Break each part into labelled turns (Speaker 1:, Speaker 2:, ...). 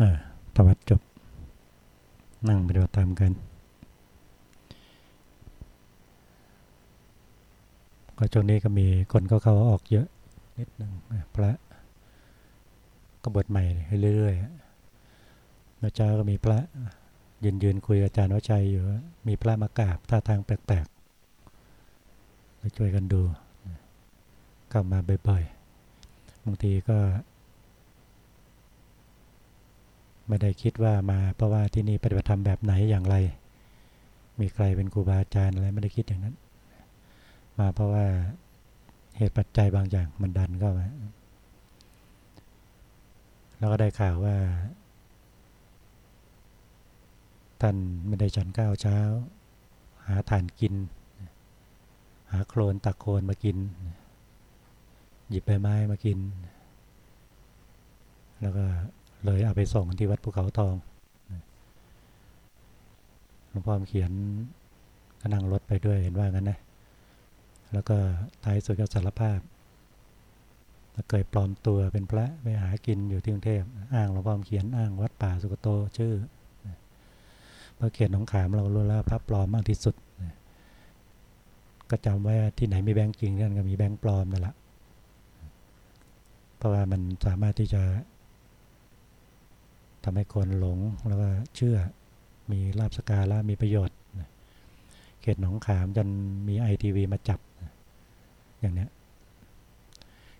Speaker 1: อ่าธวัดจบ นั่งปฏิบัติธรรมกัน ก็ช่วงนี้ก็มีคนก็เข้าออกเยอะ นิดนึงพระก็บทใหม่เรื่อยๆเมื่อเช้าก็มีพระยืนยืนคุยอาจารย์วชัยอยู่ มีพระมากราบท่าทางแปลกๆไปช่วยกันดู กลับมาบ่อยๆบางทีก็ ไม่ได้คิดว่ามาเพราะว่าที่นี่ปฏิบัติธรรมแบบไหนอย่างไร มีใครเป็นครูบาอาจารย์อะไรไม่ได้คิดอย่างนั้น มาเพราะว่าเหตุปัจจัยบางอย่างมันดันเข้ามาแล้วก็ได้ข่าวว่า ท่านไม่ได้ฉันข้าวเช้า หาฐานกิน หาโคลนตักโคลนมากิน หยิบใบไม้มากิน แล้วก็ เลยเอาไปส่งที่วัดภูเขาทองหลวงพ่อเขียนก็นั่งรถไปด้วยเห็นว่างั้นนะ แล้วก็ท้ายสุดก็สารภาพเคยปลอมตัวเป็นพระไปหากินอยู่ที่กรุงเทพอ้างหลวงพ่อเขียนอ้างวัดป่าสุกโตชื่อพระเขียนหนองขามเรารู้แล้วพระปลอมมากที่สุด ก็จำไว้ที่ไหนมีแบงค์จริงนั่นก็มีแบงค์ปลอมนั่นแหละเพราะว่ามันสามารถที่จะ ทำให้คนหลงแล้วก็เชื่อมีลาบสกาละมีประโยชน์เขตหนองขามจนมีไอทีวีมาจับ อย่างเนี้ย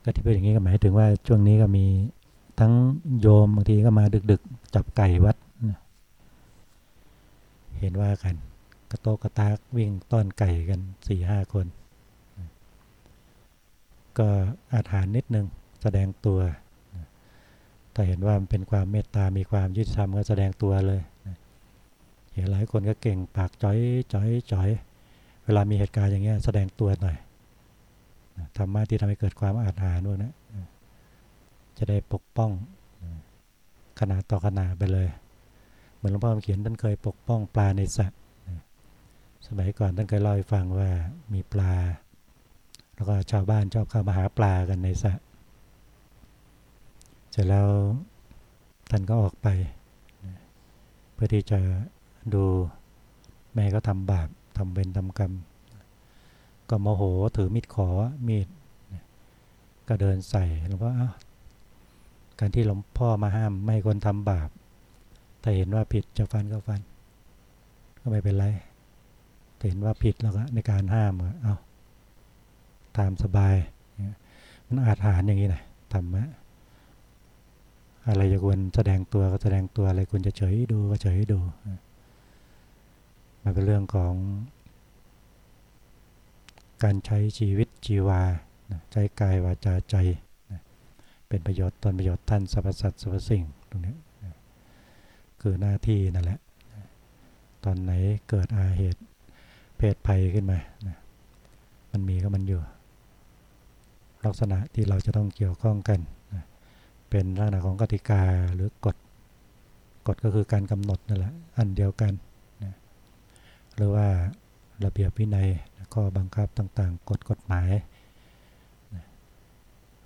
Speaker 1: ก็ที่เป็นอย่างนี้ก็หมายถึงว่าช่วงนี้ก็มีทั้งโยมบางทีก็มาดึกๆ จับไก่วัด เห็นว่ากัน กระโตกกระตากวิ่งต้อนไก่กันสี่ห้าคน ก็อาถานนิดนึงแสดงตัว ถ้าเห็นว่ามันเป็นความเมตตา มีความยุติธรรมก็แสดงตัวเลยเห็นหลายคนก็เก่งปากจ้อยจ้อยจ้อย เวลามีเหตุการณ์อย่างเงี้ยแสดงตัวหน่อยธรรมะที่ทำให้เกิดความอาถรรพ์พวกนี้จะได้ปกป้องขนาดต่อขนาดไปเลย เหมือนหลวงพ่อเขียนท่านเคยปกป้องปลาในสระสมัยก่อนท่านเคยเล่าให้ฟังว่ามีปลา แล้วก็ชาวบ้านชอบเข้ามาหาปลากันในสระ เสร็จแล้วท่านก็ออกไป เพื่อที่จะดูแม่ก็ทำบาปทำเวรทำกรรม ก็โมโหถือมีดขอมีดก็เดินใส่หลวงพ่อการที่หลวงพ่อมาห้ามไม่คนทำบาปแต่เห็นว่าผิดจะฟันก็ฟัน ก็ไม่เป็นไรเห็นว่าผิดแล้วก็ในการห้ามเอาตามสบาย มันอาถานอย่างนี้นะทำมะ อะไรจะควรแสดงตัวก็แสดงตัวอะไรควรจะเฉยดูก็เฉยดู มันเป็นเรื่องของการใช้ชีวิตชีวา ใช้กายวาจาใจ เป็นประโยชน์ตนประโยชน์ท่านสรรพสัตว์สรรพสิ่งตรงนี้คือหน้าที่นั่นแหละ ตอนไหนเกิดอาเหตุเพศภัยขึ้นมา มันมีก็มันอยู่ ลักษณะที่เราจะต้องเกี่ยวข้องกัน เป็นลักษณะของกติกาหรือกฎกฎก็คือการกำหนดนั่นแหละอันเดียวกันหรือว่าระเบียบวินัยข้อบังคับต่างๆกฎกฎหมาย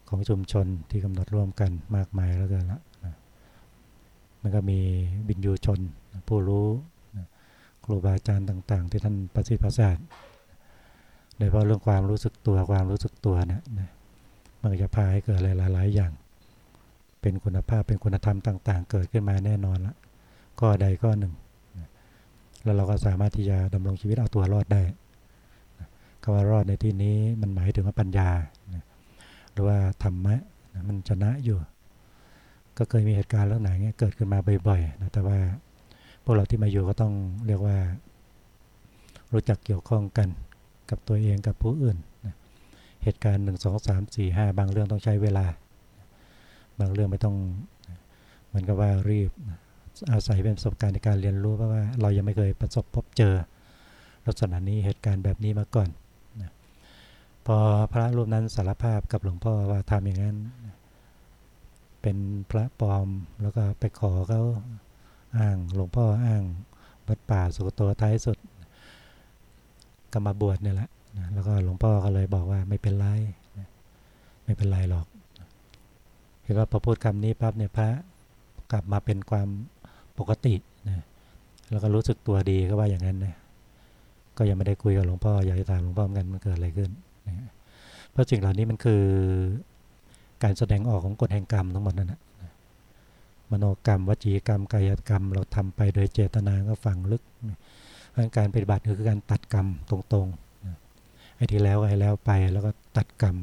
Speaker 1: ของชุมชนที่กำหนดร่วมกันมากมายแล้วกันละมันก็มีบินยูชนผู้รู้ครูบาอาจารย์ต่าง ๆ ที่ท่านประสิทธิ์ประสาทโดยเฉพาะเรื่องความรู้สึกตัวความรู้สึกตัวนี่ยมันจะพาให้เกิดอะไรหลาย ๆ อย่าง เป็นคุณภาพเป็นคุณธรรมต่าง ๆ เกิดขึ้นมาแน่นอนละก็ใดก็หนึ่ง แล้วเราก็สามารถที่จะดำรงชีวิตเอาตัวรอดได้คำว่ารอดในที่นี้มันหมายถึงว่าปัญญา หรือว่าธรรมะมันชนะอยู่ ก็เคยมีเหตุการณ์เรื่องไหนเงี้ยเกิดขึ้นมาบ่อยๆนะแต่ว่าพวกเราที่มาอยู่ก็ต้องเรียกว่า รู้จักเกี่ยวข้องกันกับตัวเองกับผู้อื่น เหตุการณ์หนึ่งสองสามสี่ห้าบางเรื่องต้องใช้เวลา บางเรื่องไม่ต้องเหมือนกับว่ารีบอาศัยเป็นประสบการณ์ในการเรียนรู้เพราะว่าเรายังไม่เคยประสบพบเจอ ลักษณะนี้เหตุการณ์แบบนี้มาก่อนนะพอพระรูปนั้นสารภาพกับหลวงพ่อว่าทำอย่างนั้น เป็นพระปลอมแล้วก็ไปขอเขาอ้างหลวงพ่ออ้างวัดป่าสุโตท้ายสุดก็มาบวชเนี่ยแหละแล้วก็หลวงพ่อก็เลยบอกว่าไม่เป็นไรไม่เป็นไรหรอก เห็นว่าพอพูดคำนี้ปั๊บเนี่ยพระกลับมาเป็นความปกตินะแล้วก็รู้สึกตัวดีก็ว่าอย่างนั้นนะก็ยังไม่ได้คุยกับหลวงพ่ออยากจะถามหลวงพ่อเหมือนกันมันเกิดอะไรขึ้นนะเพราะสิ่งเหล่านี้มันคือการแสดงออกของกฎแห่งกรรมทั้งหมดนั่นแหละมโนกรรม วจีกรรมกายกรรม เราทำไปโดยเจตนาก็ฝังลึกการปฏิบัติคือการตัดกรรมตรงๆไอ้ที่แล้วไอ้แล้วไปแล้วก็ตัดกรรม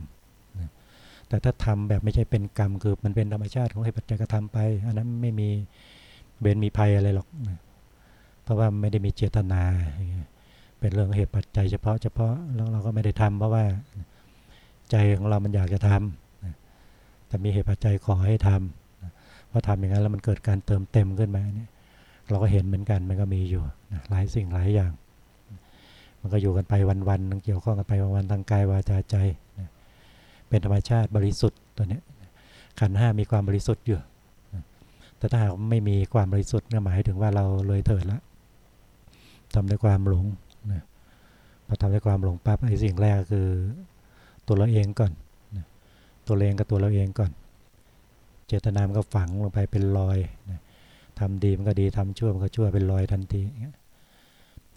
Speaker 1: แต่ถ้าทำแบบไม่ใช่เป็นกรรมคือมันเป็นธรรมชาติของเหตุปัจจัยกระทำไป อันนั้นไม่มีเบนมีภัยอะไรหรอก เพราะว่าไม่ได้มีเจตนา เป็นเรื่องเหตุปัจจัยเฉพาะเฉพาะแล้วเราก็ไม่ได้ทำเพราะว่าใจของเรามันอยากจะทำแต่มีเหตุปัจจัยขอให้ทำพอทำอย่างนั้นแล้วมันเกิดการเติมเต็มขึ้นมาเนี่ยเราก็เห็นเหมือนกันมันก็มีอยู่หลายสิ่งหลายอย่าง มันก็อยู่กันไปวันๆเกี่ยวข้องกันไปวันๆทางกายวาจาใจ เป็นธรรมชาติบริสุทธิ์ตัวนี้ขันห้ามีความบริสุทธิ์อยู่แต่ถ้าหากไม่มีความบริสุทธิ์ก็หมายถึงว่าเราเลยเถิดละทำด้วยความหลงนะพอทำด้วยความหลงปั๊บไอ้สิ่งแรกคือตัวเราเองก่อนนะตัวเองกับตัวเราเองก่อน เจตนามันก็ฝังลงไปเป็นรอยนะทำดีมันก็ดีทำชั่วมันก็ชั่วเป็นรอยทันที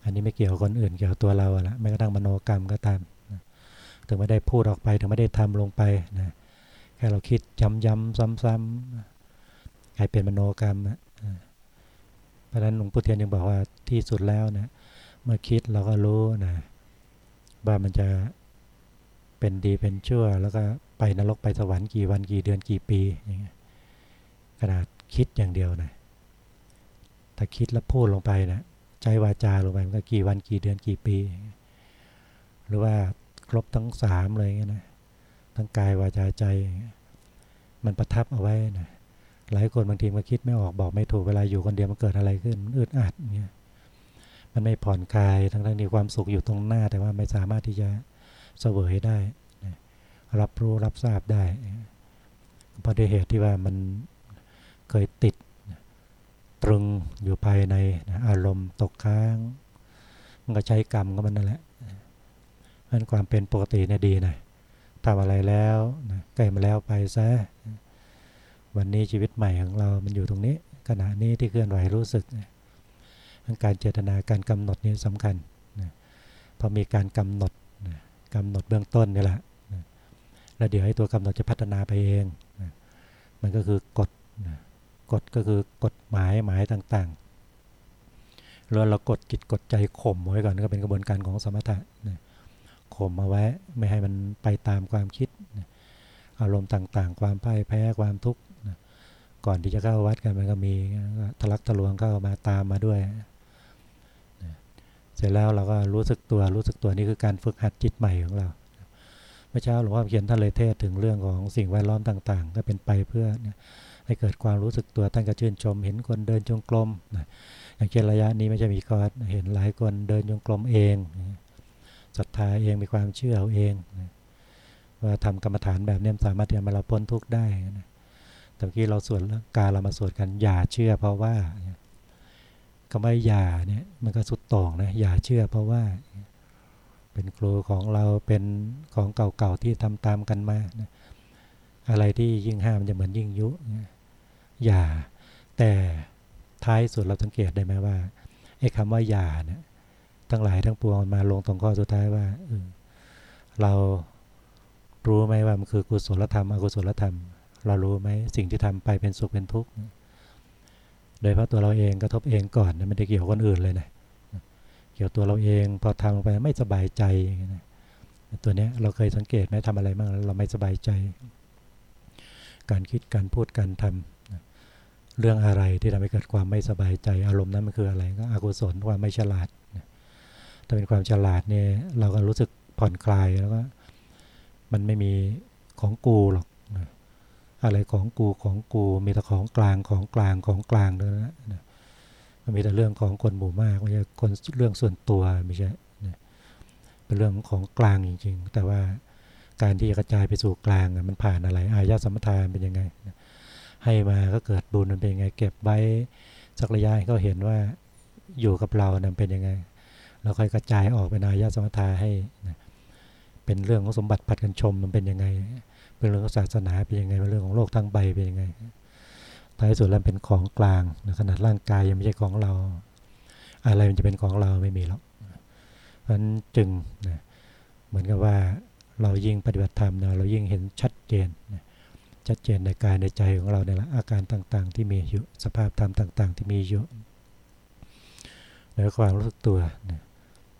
Speaker 1: อันนี้ไม่เกี่ยวกับคนอื่นเกี่ยวกับตัวเราละไม่กระทั่งมโนกรรมก็ตาม ถึงไม่ได้พูดออกไป ถึงไม่ได้ทำลงไปนะแค่เราคิดย้ำๆซ้ำๆกลายเป็นมโนกรรมนะเพราะฉะนั้นหลวงปู่เทียนยังบอกว่าที่สุดแล้วนะเมื่อคิดเราก็รู้นะว่ามันจะเป็นดีเป็นชั่ว แล้วก็ไปนรกไปสวรรค์กี่วันกี่เดือนกี่ปีอย่างเงี้ยขนาดคิดอย่างเดียวนะถ้าคิดแล้วพูดลงไปนะใจวาจาลงไปมันก็กี่วันกี่เดือนกี่ปี หรือว่า ครบทั้งสามเลยเงี้ยนะ ทั้งกายวาจาใจ มันประทับเอาไว้นะหลายคนบางทีมาคิดไม่ออกบอกไม่ถูกเวลาอยู่คนเดียวมันเกิดอะไรขึ้นมันอึดอัดเงี้ยมันไม่ผ่อนคลายทั้งทั้งที่ความสุขอยู่ตรงหน้า แต่ว่าไม่สามารถที่จะเสวยได้นะรับรู้รับทราบได้เพราะด้วยเหตุที่ว่ามันเคยติดตรึงอยู่ภายในนะอารมณ์ตกค้าง มันก็ใช้กรรมก็มันนั่นแหละ นความเป็นปกติเนี่ยดีนะทำอะไรแล้วนะใกล้มาแล้วไปซะวันนี้ชีวิตใหม่ของเรา มันอยู่ตรงนี้ ขณะนี้ที่เคลื่อนไหวรู้สึกนะการเจตนาการกำหนดนี่สำคัญนะพอมีการกำหนดนะกำหนดเบื้องต้นนี่แหละนะแล้วเดี๋ยวให้ตัวกำหนดจะพัฒนาไปเองนะมันก็คือกฎนะกฎก็คือกฎหมายหมายต่างๆแล้วเรากดจิตกดใจข่มไว้ก่อนก็เป็นกระบวนการของสมถะนะ ข่มเอาไว้ ไม่ให้มันไปตามความคิดอารมณ์ต่างๆ ความพ่ายแพ้ความทุกข์ก่อนที่จะเข้าวัดกันมันก็มีทะลักทะลวงเข้ามาตามมาด้วย เสร็จแล้วเราก็รู้สึกตัวรู้สึกตัวนี่คือการฝึกหัดจิตใหม่ของเราเมื่อเช้าหลวงพ่อเขียนท่านเลยเทศถึงเรื่องของสิ่งแวดล้อมต่างๆ ก็เป็นไปเพื่อให้เกิดความรู้สึกตัวท่านก็ชื่นชม เห็นคนเดินจงกรมอย่างเช่นระยะนี้ไม่ใช่มีคอร์สเห็นหลายคนเดินจงกรมเอง ศรัทธาเองมีความเชื่อเอาเองนะว่าทำกรรมฐานแบบนี้สามารถที่จะมาเราพ้นทุกข์ได้นะตะกี้เราสวดกาเรามาสวดกันอย่าเชื่อเพราะว่าคำว่าอย่าเนี่ยมันก็สุดต่องนะอย่าเชื่อเพราะว่า เป็นครูของเราเป็นของเก่าๆที่ทำตามกันมานะอะไรที่ยิ่งห้ามจะเหมือนยิ่งยุอย่า แต่ท้ายสุดเราสังเกตได้ไหมว่าไอ้คำว่าอย่าเนี่ย ทั้งหลายทั้งปวงมาลงตรงข้อสุดท้ายว่าเรารู้ไหมว่ามันคือกุศลธรรมอกุศลธรรม เรารู้ไหมสิ่งที่ทำไปเป็นสุขเป็นทุกข์โดยเพราะตัวเราเองกระทบเองก่อนไม่ได้เกี่ยวคนอื่นเลยนะเกี่ยวตัวเราเองพอทำลงไปไม่สบายใจนะตัวเนี้ยเราเคยสังเกตไหมทำอะไรบ้างเราไม่สบายใจ การคิดการพูดการทำเรื่องอะไรที่ทำให้เกิดความไม่สบายใจ อารมณ์นั้นมันคืออะไรก็อกุศลความไม่ฉลาด ถ้าเป็นความฉลาดเนี่ยเราก็รู้สึกผ่อนคลายแล้วก็มันไม่มีของกูหรอกอะไรของกูของกูมีแต่ของกลางของกลางของกลางเลยนะมันมีแต่เรื่องของคนหมู่มากไม่ใช่คนเรื่องส่วนตัวไม่ใช่เป็นเรื่องของกลางจริง ๆ แต่ว่าการที่จะกระจายไปสู่กลางมันผ่านอะไรอายาสมทานเป็นยังไง ให้มาก็เกิดบุญมันเป็นยังไง เก็บไว้สักระยะให้เขาเห็นว่าอยู่กับเรานั้นเป็นยังไง เราค่อยกระจายออกเป็นอายะสมถะให้นะเป็นเรื่องของสมบัติปัดกันชมมันเป็นยังไง เป็นเรื่องของศาสนาเป็นยังไงเป็นเรื่องของโลกทั้งใบเป็นยังไงท้ายสุดแล้วเป็นของกลางขนาดร่างกายยังไม่ใช่ของเรา อะไรมันจะเป็นของเราไม่มีหรอกเพราะฉะนั้นจึงนะเหมือนกับว่าเรายิ่งปฏิบัติธรรมนะเรายิ่งเห็นชัดเจนนะชัดเจนในกายในใจของเราเนี่ยแหละอาการต่างๆ ที่มีอยู่สภาพธรรมต่าง ๆ ที่มีอยู่ในความรู้สึกตัวนะ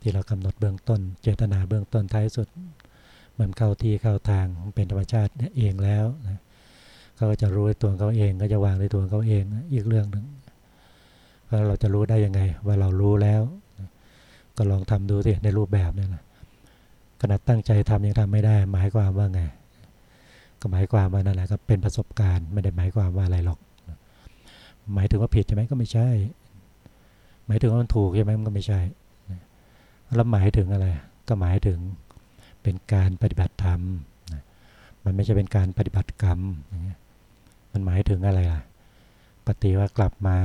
Speaker 1: ที่เรากำหนดเบื้องต้น เจตนาเบื้องต้นท้ายสุด มันเข้าที่เข้าทางเป็นธรรมชาติเองแล้วนะเขาก็จะรู้ตัวเขาเองก็จะวางในตัวเขาเองอีกเรื่องหนึ่งว่าเราจะรู้ได้ยังไง ว่าเรารู้แล้ว ก็ลองทำดูสิในรูปแบบนี่แหละขนาดตั้งใจทำยังทำไม่ได้ หมายความว่าไง ก็หมายความว่านั่นแหละก็เป็นประสบการณ์ไม่ได้หมายความว่าอะไรหรอก หมายถึงว่าผิดใช่ไหมก็ไม่ใช่ หมายถึงว่ามันถูกใช่ไหมมันก็ไม่ใช่ แล้วหมายถึงอะไร ก็หมายถึงเป็นการปฏิบัติธรรม มันไม่ใช่เป็นการปฏิบัติกรรม มันหมายถึงอะไรล่ะ ปฏิว่ากลับมา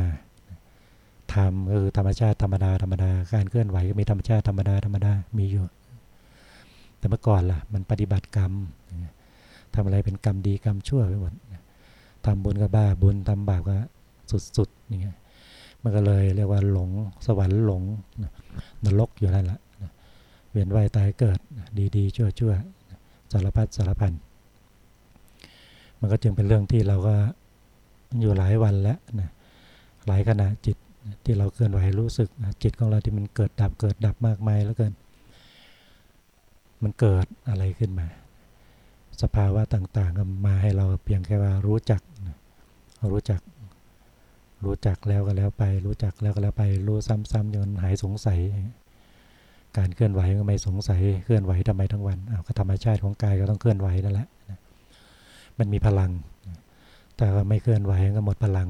Speaker 1: ทำก็คือธรรมชาติธรรมดาธรรมดา การเคลื่อนไหวก็มีธรรมชาติธรรมดาธรรมดา มีอยู่ แต่เมื่อก่อนล่ะ มันปฏิบัติกรรมทำอะไรเป็นกรรมดีกรรมชั่วไปหมดทำบุญก็บ้าบุญทำบาปก็สุดๆอย่างเงี้ย มันก็เลยเรียกว่าหลงสวรรค์หลงนรกอยู่นั่นแหละเวียนว่ายตายเกิดดีๆ ชั่วๆสารพัดสารพันมันก็จึงเป็นเรื่องที่เราก็อยู่หลายวันแล้วนะหลายขณะจิตที่เราเคลื่อนไหวรู้สึกจิตของเราที่มันเกิดดับเกิดดับมากมายแล้วเกิน มันเกิดอะไรขึ้นมา สภาวะต่างๆก็มาให้เราเพียงแค่ว่ารู้จัก รู้จัก รู้จักแล้วก็แล้วไป รู้จักแล้วก็แล้วไป รู้ซ้ำๆจนหายสงสัย การเคลื่อนไหวก็ไม่สงสัย เคลื่อนไหวทำไมทั้งวันอ้าก็ธรรมชาติของกายก็ต้องเคลื่อนไหวนั่นแหละมันมีพลัง แต่ไม่เคลื่อนไหวก็หมดพลัง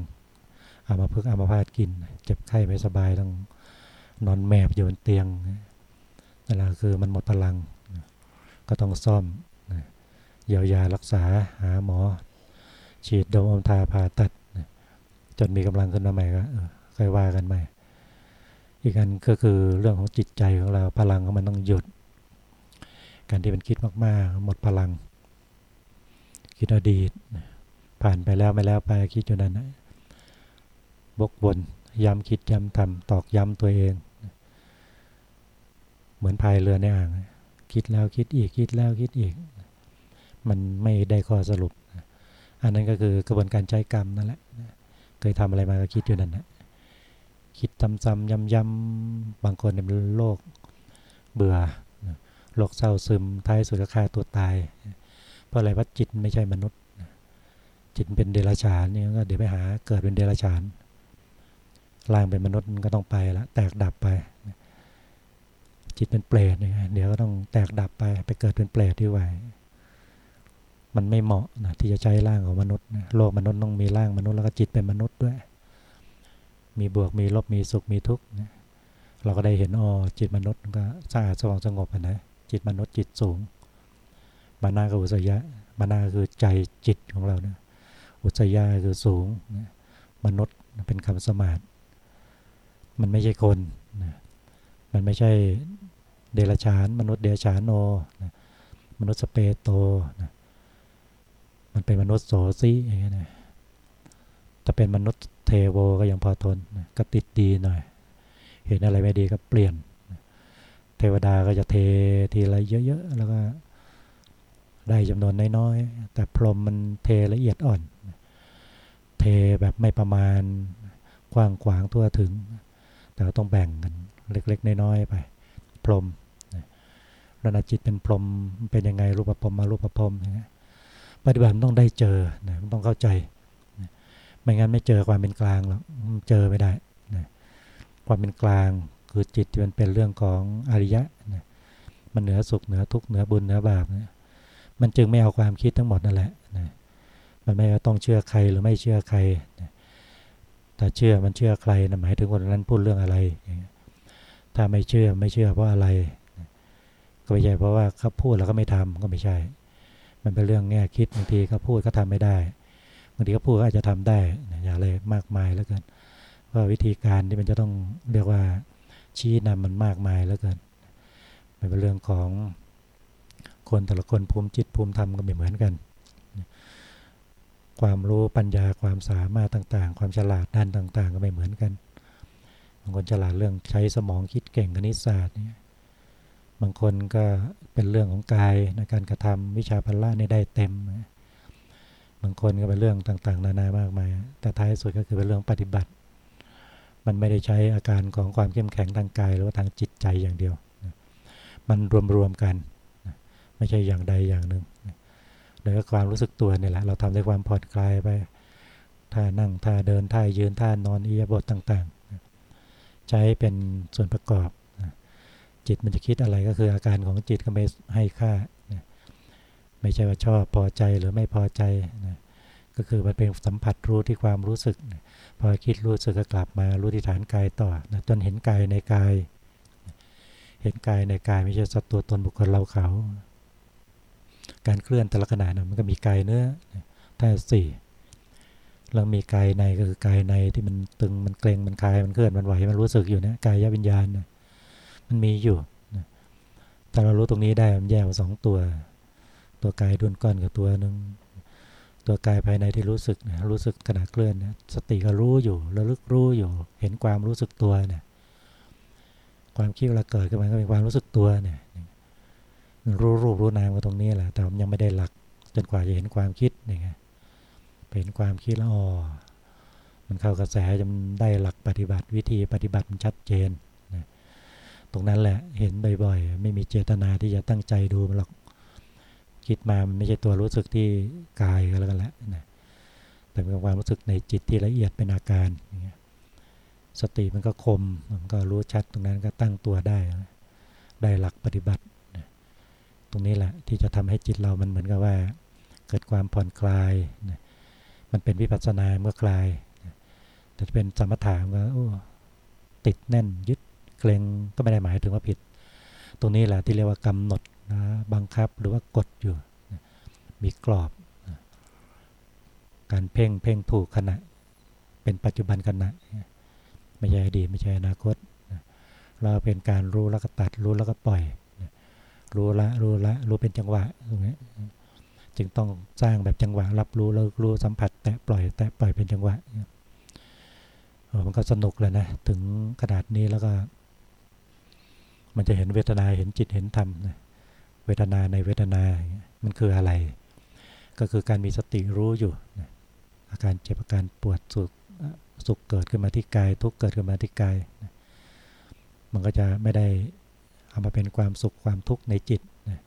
Speaker 1: เอามาพึกเอามาพาดกิน เจ็บไข้ไม่สบายต้องนอนแมบอยู่บนเตียงนั่นแหละคือมันหมดพลัง ก็ต้องซ่อมเยียวยารักษาหาหมอ ฉีดดมอมทาผ่าตัด จนมีกำลังขึ้นมาใหม่ก็ค่อยว่ากันใหม่ อีกอันก็คือเรื่องของจิตใจของเราพลังของมันต้องหยุด การที่มันคิดมากๆ หมดพลัง คิดอดีต ผ่านไปแล้วไม่แล้วไปคิดอยู่นั้นบกวนย้ำคิดย้ำทำตอกย้ำตัวเอง เหมือนพายเรือในอ่าง คิดแล้วคิดอีกคิดแล้วคิดอีก มันไม่ได้ข้อสรุป อันนั้นก็คือกระบวนการใช้กรรมนั่นแหละ เคยทำอะไรมาก็คิดอยู่นั่นแหละคิดซ้ำๆย้ำๆบางคนเป็นโรคเบื่อโรคเศร้าซึมท้ายสุดก็ฆ่าตัวตาย เพราะอะไรว่าจิตไม่ใช่มนุษย์ จิตเป็นเดรัจฉานนี่ก็เดี๋ยวไปหาเกิดเป็นเดรัจฉานร่างเป็นมนุษย์ก็ต้องไปละแตกดับไป จิตเป็นเปรตเนี่ยเดี๋ยวก็ต้องแตกดับไปไปเกิดเป็นเปรตที่ไหว มันไม่เหมาะนะที่จะใช้ร่างของมนุษย์โลกมนุษย์ต้องมีร่างมนุษย์แล้วก็จิตเป็นมนุษย์ด้วย มีบวกมีลบมีสุขมีทุกข์เราก็ได้เห็นอ๋อจิตมนุษย์ก็สะอาดสว่างสงบนะจิตมนุษย์จิตสูงมานากับอุสยะมานาคือใจจิตของเรานะอุสยะคือสูงนะมนุษย์เป็นคำสมาธิมันไม่ใช่คนนะมันไม่ใช่เดรัจฉาน มนุษย์เดรัจฉานโนนะมนุษย์สเปโตนะ มันเป็นมนุษย์โสซีอย่างเงี้ยนะถ้าเป็นมนุษย์เทโวก็ยังพอทนก็ติดดีหน่อย เห็นอะไรไม่ดีก็เปลี่ยน เทวดาก็จะเททีอะไรเยอะๆแล้วก็ได้จำนวนน้อยๆ แต่พรหมมันเทละเอียดอ่อน เทแบบไม่ประมาณกว้างขวางทั่วถึง แต่ก็ต้องแบ่งกันเล็กๆ น้อยๆ ไป พรหมระดับจิตเป็นพรหมเป็นยังไงรูปพรมมารูปพรมอย่างเงี้ย ปฏิบัติต้องได้เจอนะต้องเข้าใจไม่งั้นไม่เจอความเป็นกลางหรอกเจอไม่ได้นะความเป็นกลางคือจิตที่มันเป็นเรื่องของอริยะนะมันเหนือสุขเหนือทุกข์เหนือบุญเหนือบาปนะมันจึงไม่เอาความคิดทั้งหมดนั่นแหละนะมันไม่ต้องเชื่อใครหรือไม่เชื่อใครนะถ้าเชื่อมันเชื่อใครนะหมายถึงคนนั้นพูดเรื่องอะไร ถ้าไม่เชื่อไม่เชื่อเพราะอะไรก็ไม่ใช่เพราะว่าเขาพูดแล้วก็ไม่ทำก็ไม่ใช่ มันเป็นเรื่องแง่คิดบางทีเขาพูดก็ทำไม่ได้บางทีเขาพูดก็อาจจะทำได้อย่าเลยมากมายแล้วกันว่าวิธีการที่มันจะต้องเรียกว่าชี้นำมันมากมายแล้วกันมันเป็นเรื่องของคนแต่ละคนภูมิจิตภูมิธรรมก็ไม่เหมือนกันคความรู้ปัญญาความสามารถต่างๆ ความฉลาดด้านต่าง ๆ ก็ไม่เหมือนกันบางคนฉลาดเรื่องใช้สมองคิดเก่งคณิตศาสตร์เนี่ย บางคนก็เป็นเรื่องของกายในการกระทำวิชาพละนี่ได้เต็ม บางคนก็เป็นเรื่องต่างๆ นานามากมาย แต่ท้ายสุดก็คือเป็นเรื่องปฏิบัติ มันไม่ได้ใช้อาการของความเข้มแข็งทางกายหรือว่าทางจิตใจอย่างเดียว มันรวมๆกัน ไม่ใช่อย่างใดอย่างหนึ่งแล้วก็ความรู้สึกตัวนี่แหละ เราทำด้วยความผ่อนคลายไป ท่านั่งท่าเดินท่ายืนท่านอนอิยบทต่างๆ ใช้เป็นส่วนประกอบ จิตมันจะคิดอะไรก็คืออาการของจิตก็ไม่ให้ค่าไม่ใช่ว่าชอบพอใจหรือไม่พอใจนะก็คือมันเป็นสัมผัสรู้ที่ความรู้สึกพอคิดรู้สึกก็กลับมารู้ที่ฐานกายต่อนะจนเห็นกายในกาย เห็นกายในกายไม่ใช่สัตว์ตัวตนบุคคลเราเขา การเคลื่อนแต่ละขณะนะมันก็มีกายเนื้อท่าสี่แล้วมีกายในก็คือกายในที่มันตึงมันเกร็งมันคลายมันเคลื่อนมันไหวมันรู้สึกอยู่นะกายวิญญาณนะ มันมีอยู่ถ้าเรารู้ตรงนี้ได้มันแยกสองตัว ตัวกายดุนก้อนกับตัวหนึ่งตัวกายภายในที่รู้สึกนะรู้สึกขณะเคลื่อนนะสติก็รู้อยู่ระลึกรู้อยู่ เห็นความรู้สึกตัวเนี่ยความคิดเวลาเกิดขึ้นมาก็เป็นความรู้สึกตัวเนี่ยรู้รูปรู้นามก็ตรงนี้แหละ แต่ยังไม่ได้หลักจนกว่าจะเห็นความคิดนี่ไงเห็นความคิดแล้วอ๋อมันเข้ากระแสจะได้หลักปฏิบัติวิธีปฏิบัติมันชัดเจน ตรงนั้นแหละเห็นบ่อยๆ ไม่มีเจตนาที่จะตั้งใจดูมันหรอกคิดมามันไม่ใช่ตัวรู้สึกที่กายก็แล้วกันแหละนะแต่เป็นความรู้สึกในจิตที่ละเอียดเป็นอาการสติมันก็คมมันก็รู้ชัดตรงนั้นก็ตั้งตัวได้ ได้หลักปฏิบัติตรงนี้แหละที่จะทำให้จิตเรามันเหมือนกับว่า เกิดความผ่อนคลายมันเป็นวิปัสสนาเมื่อคลายแต่จะเป็นสมถะก็ติดแน่นยึด เกรงก็ไม่ได้หมายถึงว่าผิด ตรงนี้แหละที่เรียกว่ากำหนดนะบังคับหรือว่ากดอยู่ มีกรอบนะการเพ่งเพ่งถูกขณะ เป็นปัจจุบันขณะ ไม่ใช่อดีตไม่ใช่อนาคต เราเป็นการรู้แล้วก็ตัดรู้แล้วก็ปล่อย รู้ละรู้ละรู้เป็นจังหวะตรงนี้จึงต้องสร้างแบบจังหวะ รับรู้แล้วรู้สัมผัส แตะปล่อย แตะปล่อยเป็นจังหวะมันก็สนุกเลยนะ ถึงขนาดนี้แล้วก็ มันจะเห็นเวทนาเห็นจิตเห็นธรรมนะเวทนาในเวทนา มันคืออะไร ก็คือการมีสติรู้อยู่นะอาการเจ็บอาการปวดสุขสุขเกิดขึ้นมาที่กาย ทุกเกิดขึ้นมาที่กายนะมันก็จะไม่ได้เอามาเป็นความสุขความทุกข์ในจิตนะ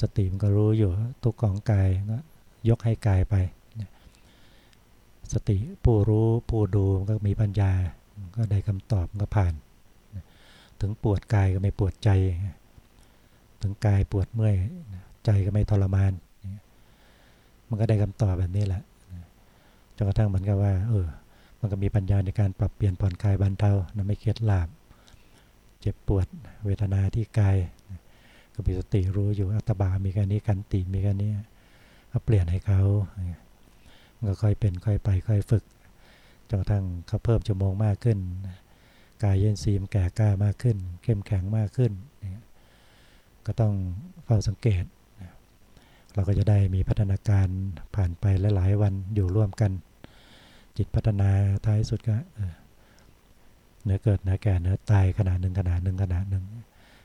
Speaker 1: สติมันก็รู้อยู่ทุกของกายก็ยกให้กายไปนะสติผู้รู้ผู้ดูก็มีปัญญาก็ได้คำตอบก็ผ่าน ถึงปวดกายก็ไม่ปวดใจ ถึงกายปวดเมื่อยใจก็ไม่ทรมาน มันก็ได้คำตอบแบบนี้แหละจนกระทั่งเหมือนกับว่า เออ มันก็มีปัญญาในการปรับเปลี่ยนผ่อนคลายบรรเทานะไม่เครียดหลาบ เจ็บปวดเวทนาที่กาย ก็มีสติรู้อยู่อัตบา มีแค่นี้กันติมีแค่นี้ก็เปลี่ยนให้เขา มันก็ค่อยเป็นค่อยไปค่อยฝึกจนกระทั่งเขาเพิ่มชั่วโมงมากขึ้น กายเย็นซีมแก่กล้ามากขึ้น เข้มแข็งมากขึ้น ก็ต้องเฝ้าสังเกต เราก็จะได้มีพัฒนาการผ่านไปหลาย ๆ วันอยู่ร่วมกัน จิตพัฒนาท้ายสุดก็เนื้อเกิดเนื้อแก่เนื้อตายขนาดหนึ่งขนาดหนึ่งขนาดหนึ่ง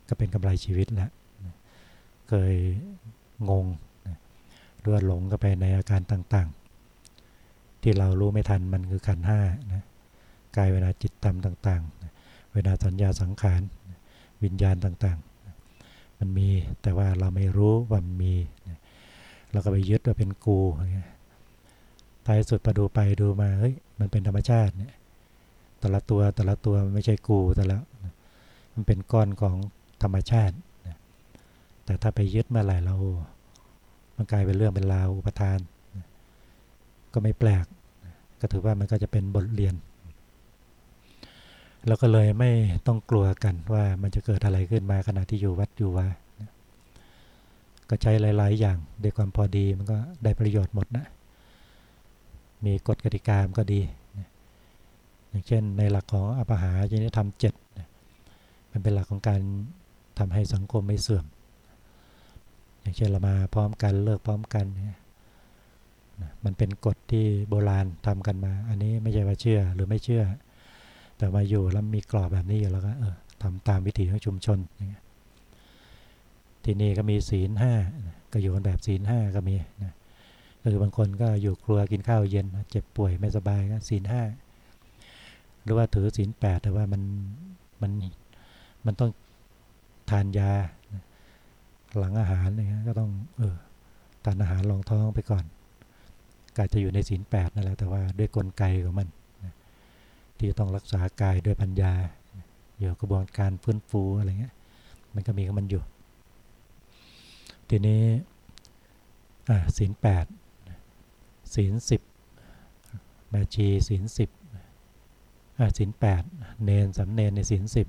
Speaker 1: ก็เป็นกำไรชีวิตแล้วเคยงงหรือว่าหลงก็ไปในอาการต่าง ๆ ที่เรารู้ไม่ทันมันคือขันห้านะ กายเวลาจิตตำต่างๆ เวลาสัญญาสังขารวิญญาณต่างๆ มันมีแต่ว่าเราไม่รู้ว่ามันมีเราก็ไปยึดว่าเป็นกูอย่างเงี้ยท้ายสุดไปดูไปดูมาเฮ้ยมันเป็นธรรมชาติเนี่ยแต่ละตัวแต่ละตัวมันไม่ใช่กูแต่ละมันเป็นก้อนของธรรมชาติ แต่ถ้าไปยึดมื่อไหร่เรา มันกลายเป็นเรื่องเป็นราวอุปทาน ก็ไม่แปลก ก็ถือว่ามันก็จะเป็นบทเรียน เราก็เลยไม่ต้องกลัวกันว่ามันจะเกิดอะไรขึ้นมาขณะที่อยู่วัดอยู่ว่าก็ใช้หลาย ๆ อย่างด้วยความพอดีมันก็ได้ประโยชน์หมดนะ มีกฎกติกามก็ดี อย่างเช่นในหลักของอภหาจริยธรรมเจ็ดมันเป็นหลักของการทำให้สังคมไม่เสื่อม อย่างเช่นเรามาพร้อมกันเลิกพร้อมกัน มันเป็นกฎที่โบราณทำกันมา อันนี้ไม่ใช่ว่าเชื่อหรือไม่เชื่อ แต่มาอยู่แล้วมีกรอบแบบนี้อยู่แล้วก็เออทำตามวิถีของชุมชนอย่างเงี้ยที่นี่ก็มีศีลห้าก็อยู่กันแบบศีลห้าก็มีนะคือบางคนก็อยู่ครัวกินข้าวเย็น เจ็บป่วยไม่สบายก็ศีลห้าหรือว่าถือศีลแปดแต่ว่ามันมันมันต้องทานยา หลังอาหารอะไรเงี้ยก็ต้องเออทานอาหารรองท้องไปก่อนกายจะอยู่ในศีลแปดนั่นแหละแต่ว่าด้วยกลไกของมัน ที่ต้องรักษากายด้วยปัญญา อยู่กระบวนการฟื้นฟูอะไรเงี้ยมันก็มีของมันอยู่ ทีนี้ศีลแปดศีลสิบแม่ชีศีลสิบศีลแปดเนนสำเนนในศีลสิบ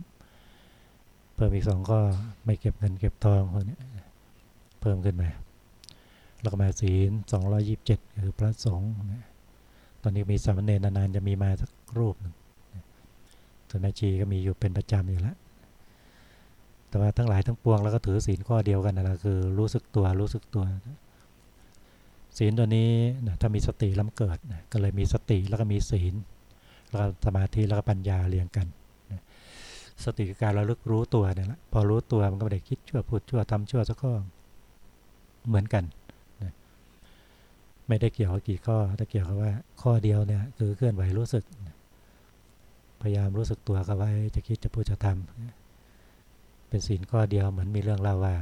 Speaker 1: เพิ่มอีกสองก็ไม่เก็บเงินเก็บทองพวกนี้เพิ่มขึ้นมาแล้วก็มาศีลสองยี่สิบเจ็ดคือพระสงฆ์ตอนนี้มีสามเณรนานๆจะมีมาสักรูปหนึ่ง ส่วนแม่ชีก็มีอยู่เป็นประจำอยู่แล้ว แต่ว่าทั้งหลายทั้งปวงแล้วก็ถือศีลข้อเดียวกันนะคือรู้สึกตัวรู้สึกตัว ศีลตัวนี้นะถ้ามีสติล้ำเกิดนะก็เลยมีสติแล้วก็มีศีล แล้วก็สมาธิแล้วก็ปัญญาเรียงกันนะสติคือการระลึกรู้ตัวเนี่ยแหละพอรู้ตัวมันก็ไม่ได้คิดชั่วพูดชั่วทำชั่วสักข้อเหมือนกันนะไม่ได้เกี่ยวกับกี่ข้อแต่เกี่ยวกับว่าข้อเดียวเนี่ยคือเคลื่อนไหวรู้สึกนะ พยายามรู้สึกตัวกับไว้จะคิดจะพูดจะทำเป็นศีลข้อเดียวเหมือนมีเรื่องเล่าว่า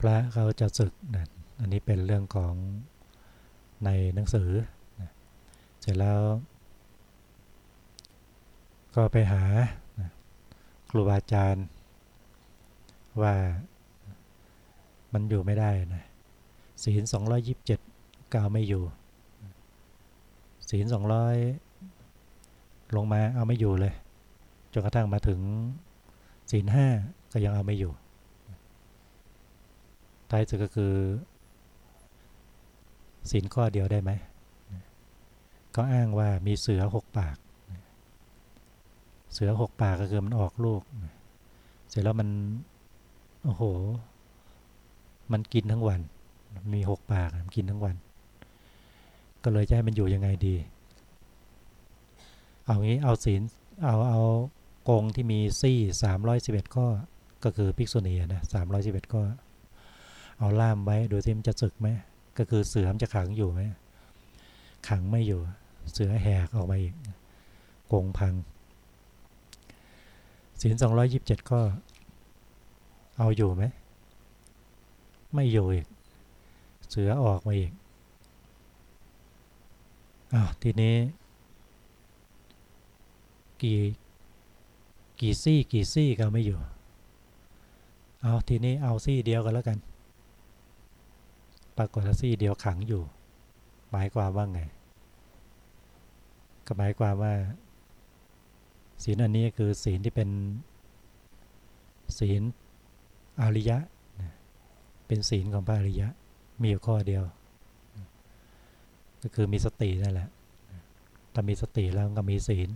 Speaker 1: พระเขาจะศึกนะอันนี้เป็นเรื่องของในหนังสือเสร็จแล้ว ก็ไปหาครูบาอาจารย์ ว่ามันอยู่ไม่ได้นะศีลสองร้อยยิบเจ็ดกาวไม่อยู่ศีลสองร้อย ลงมาเอาไม่อยู่เลยจนกระทั่งมาถึงศีลห้าก็ยังเอาไม่อยู่ท้ายสุดก็คือศีลข้อเดียวได้ไหมก็อ้างว่ามีเสือหกปาก เสือหกปากก็คือมันออกลูก เสร็จแล้วมันโอ้โห มันกินทั้งวัน มีหกปากมันกินทั้งวัน ก็เลยจะให้มันอยู่ยังไงดี เอางี้เอาศีลเอาเอากงที่มีซี่สามร้อยสิบเอ็ดข้อก็คือภิกษุณีนะสามร้อยสิบเอ็ดข้อเอาล่ามไว้ดูซิมันจะศึกไหมก็คือเสือมจะขังอยู่ไหมขังไม่อยู่ เสือแหกออกมาอีกโกงพังศีลสองร้อยยิบเจ็ดก็เอาอยู่ไหมไม่อยู่อีก เสือออกมาอีกอ้าวทีนี้ กี่กี่ซี่กี่ซี่ก็ไม่อยู่ เอาทีนี้เอาซี่เดียวกันแล้วกัน ปรากฏซี่เดียวขังอยู่ หมายความว่าไง ก็หมายความว่า ศีลอันนี้คือศีลที่เป็นศีลอริยะ เป็นศีลของพระอริยะ มีอยู่ข้อเดียว ก็คือมีสตินั่นแหละ ถ้ามีสติแล้วก็มีศีล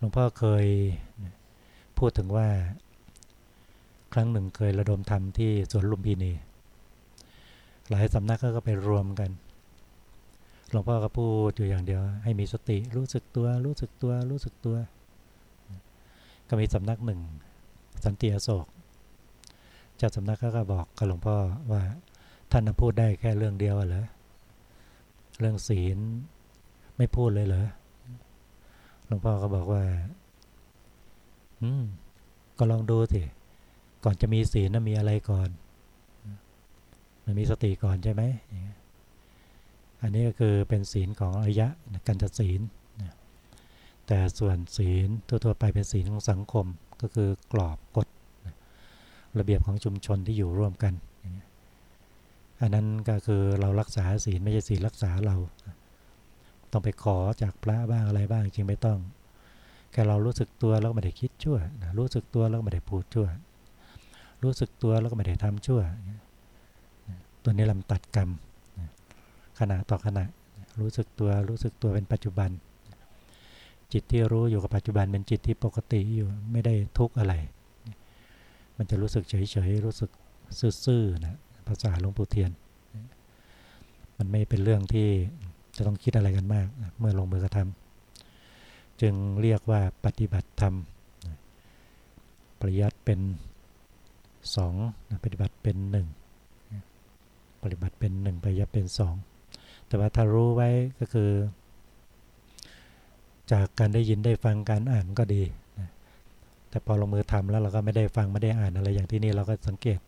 Speaker 1: หลวงพ่อเคยพูดถึงว่า ครั้งหนึ่งเคยระดมธรรมที่สวนลุมพินี หลายสำนักก็ไปรวมกัน หลวงพ่อก็พูดอยู่อย่างเดียว ให้มีสติรู้สึกตัว รู้สึกตัว รู้สึกตัว ก็มีสำนักหนึ่ง สันติอโศกเจ้าสำนักก็บอกกับหลวงพ่อว่าท่านพูดได้แค่เรื่องเดียวเหรอเรื่องศีลไม่พูดเลยเหรอ หลวงพ่อก็บอกว่า อืม ก็ลองดูสิ ก่อนจะมีศีลนะมีอะไรก่อน มันมีสติก่อนใช่ไหม อันนี้ก็คือเป็นศีลของอริยะกันจศีล แต่ส่วนศีลทั่วๆไปเป็นศีลของสังคมก็คือกรอบกฎระเบียบของชุมชนที่อยู่ร่วมกัน อันนั้นก็คือเรารักษาศีลไม่ใช่ศีลรักษาเรา ต้องไปขอจากพระบ้างอะไรบ้างจริงไม่ต้อง แค่เรารู้สึกตัวแล้วไม่ได้คิดชั่วรู้สึกตัวแล้วไม่ได้พูดชั่ว รู้สึกตัวแล้วก็ไม่ได้ทำชั่ว ตัวนี้ลำตัดกรรมขณะต่อขณะรู้สึกตัวรู้สึกตัวเป็นปัจจุบัน จิตที่รู้อยู่กับปัจจุบันเป็นจิตที่ปกติอยู่ไม่ได้ทุกข์อะไร มันจะรู้สึกเฉยๆรู้สึกซื่อๆนะภาษาหลวงปู่เทียน มันไม่เป็นเรื่องที่ จะต้องคิดอะไรกันมาก เมื่อลงมือกระทำจึงเรียกว่าปฏิบัติธรรมปริยัติเป็นสองปฏิบัติเป็นหนึ่งปฏิบัติเป็นหนึ่งปริยัติเป็นสองแต่ว่าถ้ารู้ไว้ก็คือ จากการได้ยินได้ฟังการอ่านก็ดี แต่พอลงมือทำแล้วเราก็ไม่ได้ฟังไม่ได้อ่านอะไรอย่างที่นี่เราก็สังเกต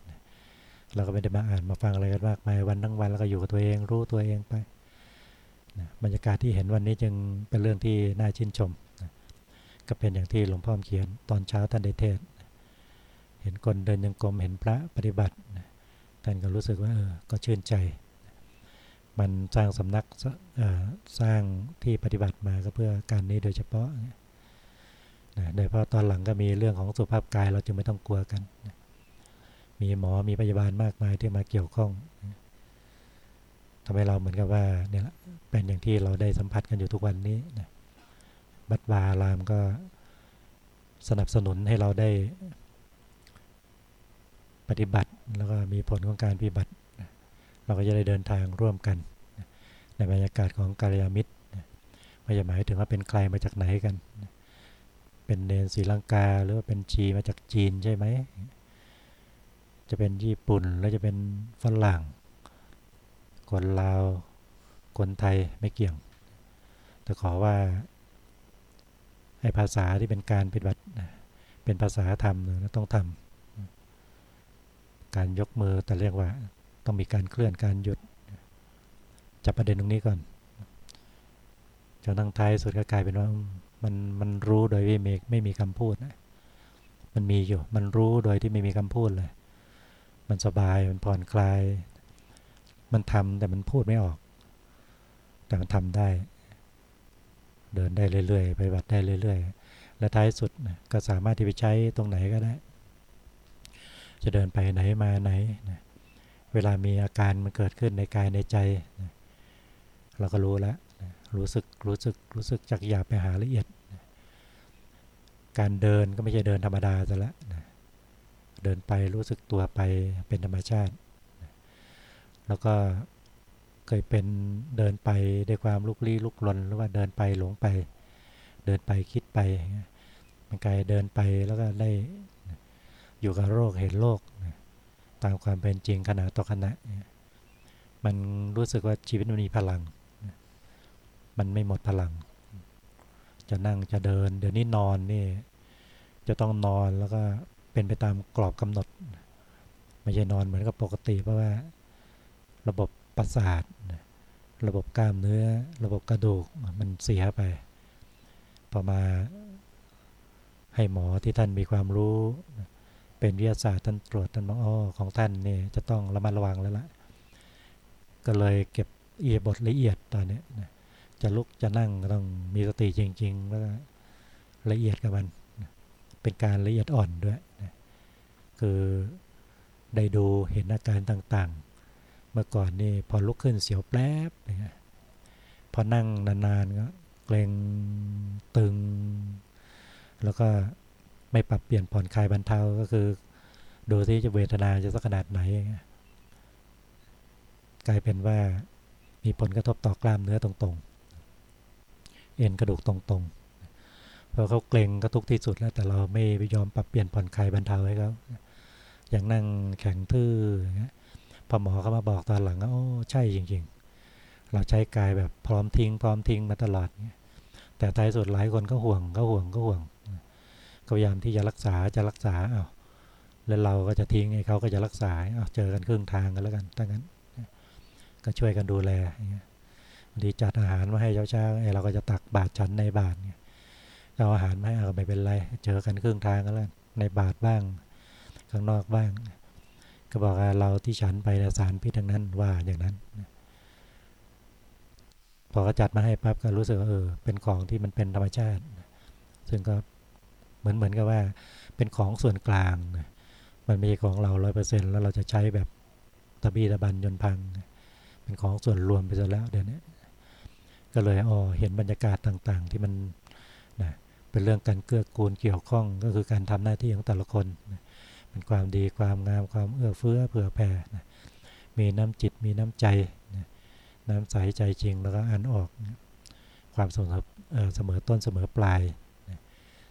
Speaker 1: เราก็ไม่ได้มาอ่านมาฟังอะไรกันมากมายวันทั้งวันแล้วก็อยู่กับตัวเองรู้ตัวเองไป บรรยากาศที่เห็นวันนี้จึงเป็นเรื่องที่น่าชื่นชมก็เป็นอย่างที่หลวงพ่อเขียนตอนเช้าท่านได้เทศ เห็นคนเดินยังกรมเห็นพระปฏิบัติท่านก็รู้สึกว่าเออก็ชื่นใจ มันสร้างสำนักสร้างที่ปฏิบัติมาก็เพื่อการนี้โดยเฉพาะนะโดยเฉพาะตอนหลังก็มีเรื่องของสุขภาพกายเราจึงไม่ต้องกลัวกันนะมีหมอมีพยาบาลมากมายที่มาเกี่ยวข้อง ทำให้เราเหมือนกับว่าเนี่ยเป็นอย่างที่เราได้สัมผัสกันอยู่ทุกวันนี้นะบัดบารามก็สนับสนุนให้เราได้ปฏิบัติแล้วก็มีผลของการปฏิบัติ เราก็จะได้เดินทางร่วมกัน ในบรรยากาศของกาลยามิตรไม่จะหมายถึงว่าเป็นใครมาจากไหนกัน เป็นเนนศรีลังกาหรือว่าเป็นจีมาจากจีนใช่ไหมจะเป็นญี่ปุ่นแล้วจะเป็นฝรั่ง คนลาว คนไทยไม่เกี่ยง แต่ขอว่าไอ้ภาษาที่เป็นการปฏิบัติเป็นภาษาธรรมต้องทำการยกมือแต่เรียกว่าต้องมีการเคลื่อนการหยุดจับประเด็นตรงนี้ก่อนจนทั้งท้ายสุดก็กลายเป็นว่ามันมันรู้โดยไม่มีไม่มีคำพูดนะมันมีอยู่ มันรู้โดยที่ไม่มีคำพูดเลย มันสบาย มันผ่อนคลาย มันทำแต่มันพูดไม่ออก แต่มันทำได้ เดินได้เรื่อยๆไปบัติได้เรื่อย ๆ และท้ายสุดก็สามารถที่ไปใช้ตรงไหนก็ได้ จะเดินไปไหนมาไหนนะเวลามีอาการมันเกิดขึ้นในกายในใจนะเราก็รู้แล้วนะรู้สึกรู้สึกรู้สึกจากหยาบไปหาละเอียดนะการเดินก็ไม่ใช่เดินธรรมดาซะแล้วนะเดินไปรู้สึกตัวไปเป็นธรรมชาติ แล้วก็เคยเป็นเดินไปด้วยความลุกลี้ลุกลนหรือว่าเดินไปหลงไป เดินไปคิดไปมันกลายเดินไปแล้วก็ได้อยู่กับโรคเห็นโลกตามความเป็นจริงขณะต่อขณะมันรู้สึกว่าชีวิตมันมีพลัง มันไม่หมดพลัง จะนั่งจะเดิน เดี๋ยวนี้นอนนี่จะต้องนอนแล้วก็เป็นไปตามกรอบกำหนด ไม่ใช่นอนเหมือนกับปกติเพราะว่า ระบบประสาท ระบบกล้ามเนื้อ ระบบกระดูกมันเสียไป พอมาให้หมอที่ท่านมีความรู้ เป็นวิทยาศาสตร์ท่านตรวจท่านบอกอ๋อของท่านเนี่ยจะต้องระมัดระวังแล้วล่ะ ก็เลยเก็บเอียบทละเอียดตอนนี้จะลุกจะนั่งต้องมีสติจริง ๆ แล้วละเอียดกับมัน เป็นการละเอียดอ่อนด้วย คือได้ดูเห็นอาการต่างๆ เมื่อก่อนนี่พอลุกขึ้นเสียวแป๊บพอนั่งนานๆก็เกรงตึง แล้วก็ไม่ปรับเปลี่ยนผ่อนคลายบรรเทาก็คือ ดูที่จะเวทนาจะสักขนาดไหน กลายเป็นว่ามีผลกระทบต่อกล้ามเนื้อตรงๆ เอ็นกระดูกตรงๆพอเขาเกร็งก็ทุกที่สุดแล้ว แต่เราไม่ยอมปรับเปลี่ยนผ่อนคลายบรรเทาให้เขาอย่างนั่งแข็งทื่อ พอหมอเขามาบอกตอนหลังก็โอ้ใช่จริง ๆ เราใช้กายแบบพร้อมทิ้ง พร้อมทิ้งมาตลอดแต่ท้ายสุดหลายคนก็ห่วงก็ห่วงก็ห่วงพยายามที่จะรักษาจะรักษาเอาแล้วเราก็จะทิ้งไอ้เขาก็จะรักษาเอาเจอกันครึ่งทางกันแล้วกันถ้างั้นก็ช่วยกันดูแลบางทีจัดอาหารมาให้เช้าๆไอ้เราก็จะตักบาตรฉันในบาตรเนี่ยเอาอาหารมาให้เอาไม่เป็นไร เจอกันครึ่งทางกันแล้วในบาตรบ้าง ข้างนอกบ้าง ก็บอกว่าเราที่ฉันไปสารพิษทั้งนั้นว่าอย่างนั้น พอเขาจัดมาให้ปั๊บก็รู้สึกว่าเออ เป็นของที่มันเป็นธรรมชาติ ซึ่งก็เหมือนเหมือนกับว่า เป็นของส่วนกลาง มันไม่ใช่ของเราร้อยเปอร์เซ็นต์แล้วเราจะใช้แบบตะบีตะบันยนพัง เป็นของส่วนรวมไปซะแล้วเดี๋ยวนี้ก็เลยอ๋อเห็นบรรยากาศต่างๆ ที่มันนะเป็นเรื่องการเกื้อกูลเกี่ยวข้องก็คือการทำหน้าที่ของแต่ละคนนะ เป็นความดีความงามความเอื้อเฟื้อเผื่อแผ่นะมีน้ำจิตมีน้ำใจนะน้ำใสใจจริงแล้วก็อ่านออกความสมอเสมอต้นเสมอปลาย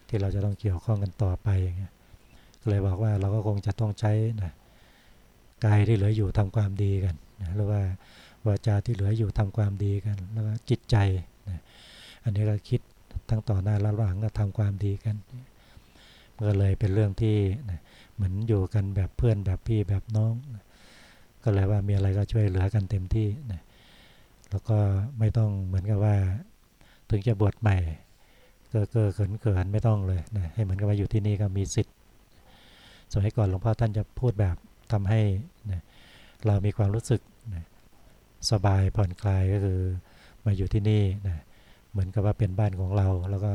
Speaker 1: ที่เราจะต้องเกี่ยวข้องกันต่อไปอย่างเงี้ยก็เลยบอกว่าเราก็คงจะต้องใช้นะกายที่เหลืออยู่ทำความดีกันนะหรือว่าวาจาที่เหลืออยู่ทำความดีกัน แล้วก็จิตใจนะอันนี้เราคิดทั้งต่อหน้าและหลังก็ทำความดีกันมันก็เลยเป็นเรื่องที่นะ เหมือนอยู่กันแบบเพื่อนแบบพี่แบบน้อง ก็เลยว่ามีอะไรก็ช่วยเหลือกันเต็มที่นะแล้วก็ไม่ต้องเหมือนกับว่า ถึงจะบวชใหม่เกิดเกิดเขินเขินไม่ต้องเลยนะให้เหมือนกับว่าอยู่ที่นี่ก็มีสิทธิ์สมัยก่อนหลวงพ่อท่านจะพูดแบบทำให้นะเรามีความรู้สึกนะสบายผ่อนคลายก็คือมาอยู่ที่นี่นะเหมือนกับว่าเป็นบ้านของเราแล้วก็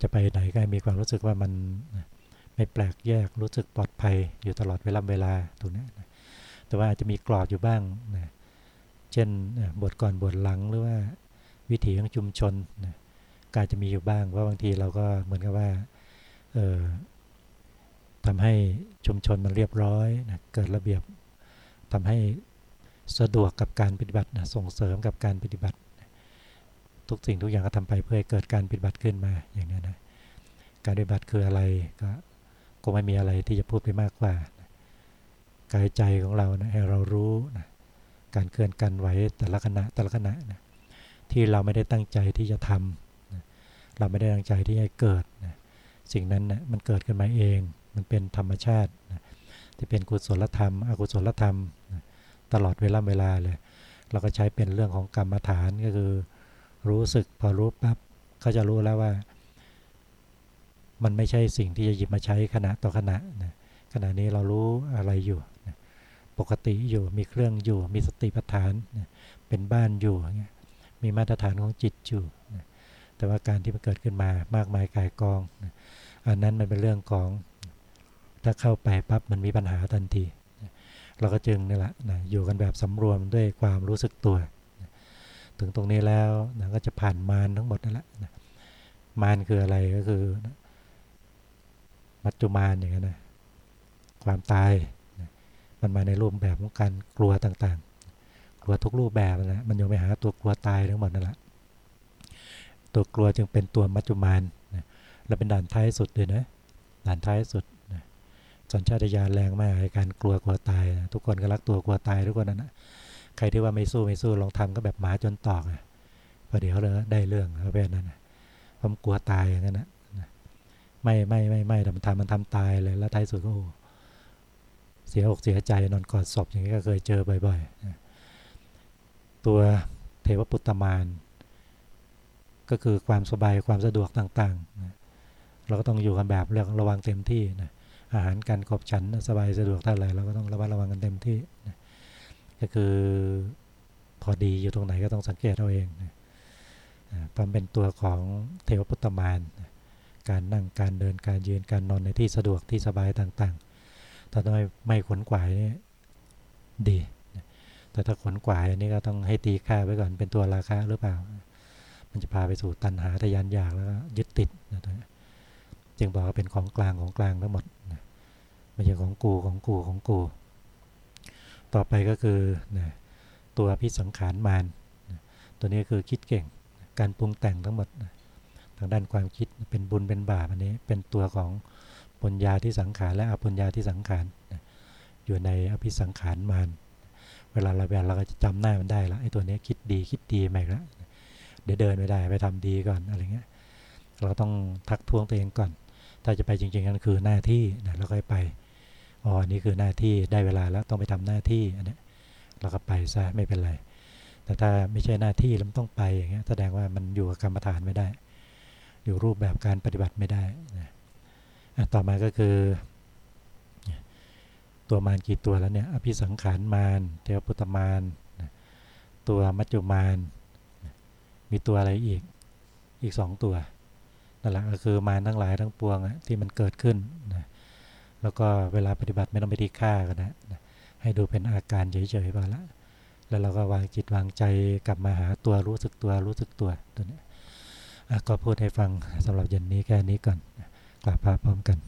Speaker 1: จะไปไหนก็มีความรู้สึกว่ามันนะ ไม่แปลกแยกรู้สึกปลอดภัยอยู่ตลอดเวลาเวลาตรงนี้นะแต่ว่าอาจจะมีกรอบอยู่บ้างนะเช่นบทก่อนบทหลังหรือว่าวิถีของชุมชนนะก็อาจจะมีอยู่บ้างว่าบางทีเราก็เหมือนกับว่าเออทำให้ชุมชนมันเรียบร้อยนะเกิดระเบียบทำให้สะดวกกับการปฏิบัตินะส่งเสริมกับการปฏิบัติ ทุกสิ่งทุกอย่างก็ทำไปเพื่อให้เกิดการปฏิบัติขึ้นมาอย่างนี้นะการปฏิบัติคืออะไรก็ คงไม่มีอะไรที่จะพูดไปมากกว่ากายใจของเรานะให้เรารู้นะการเคลื่อนกันไหวแต่ละขณะแต่ละขณะนะที่เราไม่ได้ตั้งใจที่จะทำนะเราไม่ได้ตั้งใจที่จะเกิดนะสิ่งนั้นนะมันเกิดขึ้นมาเอง มันเป็นธรรมชาตินะที่เป็นกุศลธรรม อกุศลธรรมนะตลอดเวลาเวลาเลย เราก็ใช้เป็นเรื่องของกรรมฐานก็คือ รู้สึกพอรู้ปั๊บเขาจะรู้แล้วว่า มันไม่ใช่สิ่งที่จะหยิบมาใช้ขณะต่อขณะนะขณะนี้เรารู้อะไรอยู่นะปกติอยู่มีเครื่องอยู่ มีสติปัฏฐานนะเป็นบ้านอยู่มีมาตรฐานของจิตอยู่นะแต่ว่าการที่มันเกิดขึ้นมามากมายกายกองนะอันนั้นมันเป็นเรื่องของถ้าเข้าไปปั๊บมันมีปัญหาทันทีเราก็จึงนี่แหละนะอยู่กันแบบสำรวมด้วยความรู้สึกตัวนะถึงตรงนี้แล้วนะก็จะผ่านมารทั้งหมดนั่นแหละนะมารคืออะไรก็คือนะ มัจจุมารอย่างนั้นนะความตายมันมาในรูปแบบของการกลัวต่างๆ กลัวทุกรูปแบบนะมันยังไปหาตัวกลัวตายทั้งหมดนั่นแหละตัวกลัวจึงเป็นตัวมัจจุมารนะและเป็นด่านท้ายสุดเลยนะด่านท้ายสุดสัญชาตญาณแรงมากในการกลัวกลัวตายทุกคนก็รักตัวกลัวตายทุกคนนั่นนะใครที่ว่าไม่สู้ไม่สู้ลองทำก็แบบหมาจนตอกอะพอเดี๋ยวเลยได้เรื่องเขาเป็นนั่นนะผมกลัวตายอย่างนั้นนะ ไม่ไม่ไม่ไม่ทำทำมันทำตายเลยแล้วท้ายสุดก็เสียอกเสียใจนอนกอดศพอย่างนี้ก็เคยเจอบ่อยๆตัวเทวปุตตมาน ก็คือความสบายความสะดวกต่างๆ เราก็ต้องอยู่กันแบบเรื่องระวังเต็มที่นะอาหารการขบฉันสบายสะดวกเท่าไหร่เราก็ต้องระมัดระวังกันเต็มที่นะก็คือพอดีอยู่ตรงไหนก็ต้องสังเกตเอาเองนะความเป็นตัวของเทวปุตตมานนะ การนั่งการเดินการยืนการนอนในที่สะดวกที่สบายต่างๆถ้าไม่ไม่ขนขวายนี่ดี แต่ถ้าขนขวายอันนี้ก็ต้องให้ตีค่าไว้ก่อนเป็นตัวราคาหรือเปล่า มันจะพาไปสู่ตันหาทยานอยากแล้วก็ยึดติดนะจึงบอกว่าเป็นของกลางของกลางทั้งหมดนะไม่ใช่ของกูของกูของกู ต่อไปก็คือนะตัวพิสังขารมานนะตัวนี้คือคิดเก่ง การปรุงแต่งทั้งหมดนะ ทางด้านความคิดเป็นบุญเป็นบาปอันนี้เป็นตัวของปุญญาที่สังขารและอปุญญาที่สังขารอยู่ในอภิสังขารมานเวลาเราเวลาเราก็จะจำหน้ามันได้ละไอ้ตัวนี้คิดดีคิดดีใหม่ละเดี๋ยวเดินไม่ได้ไปทำดีก่อนอะไรเงี้ยเราต้องทักท้วงตัวเองก่อน ถ้าจะไปจริงๆนั่นคือหน้าที่นะเราค่อยไปอ๋อนี่คือหน้าที่ได้เวลาแล้วต้องไปทำหน้าที่อันนี้เราก็ไปซะไม่เป็นไรแต่ถ้าไม่ใช่หน้าที่เราต้องไปอย่างเงี้ยแสดงว่ามันอยู่กับกรรมฐานไม่ได้ อยู่รูปแบบการปฏิบัติไม่ได้นะต่อมาก็คือ ตัวมารกี่ตัวแล้วเนี่ยอภิสังขารมารเทวปุตตมารตัวมัจจุมารมีตัวอะไรอีกอีกสองตัวนั่นแหละก็คือมารทั้งหลายทั้งปวงที่มันเกิดขึ้นนะแล้วก็เวลาปฏิบัติไม่ต้องไปที่ค่ากันนะนะให้ดูเป็นอาการเฉยๆพอละแล้วเราก็วางจิตวางใจกลับมาหาตัวรู้สึกตัวรู้สึกตัวตัวนี้ ก็พูดให้ฟังสำหรับเย็นนี้แค่นี้ก่อนกลับพาพร้อมกัน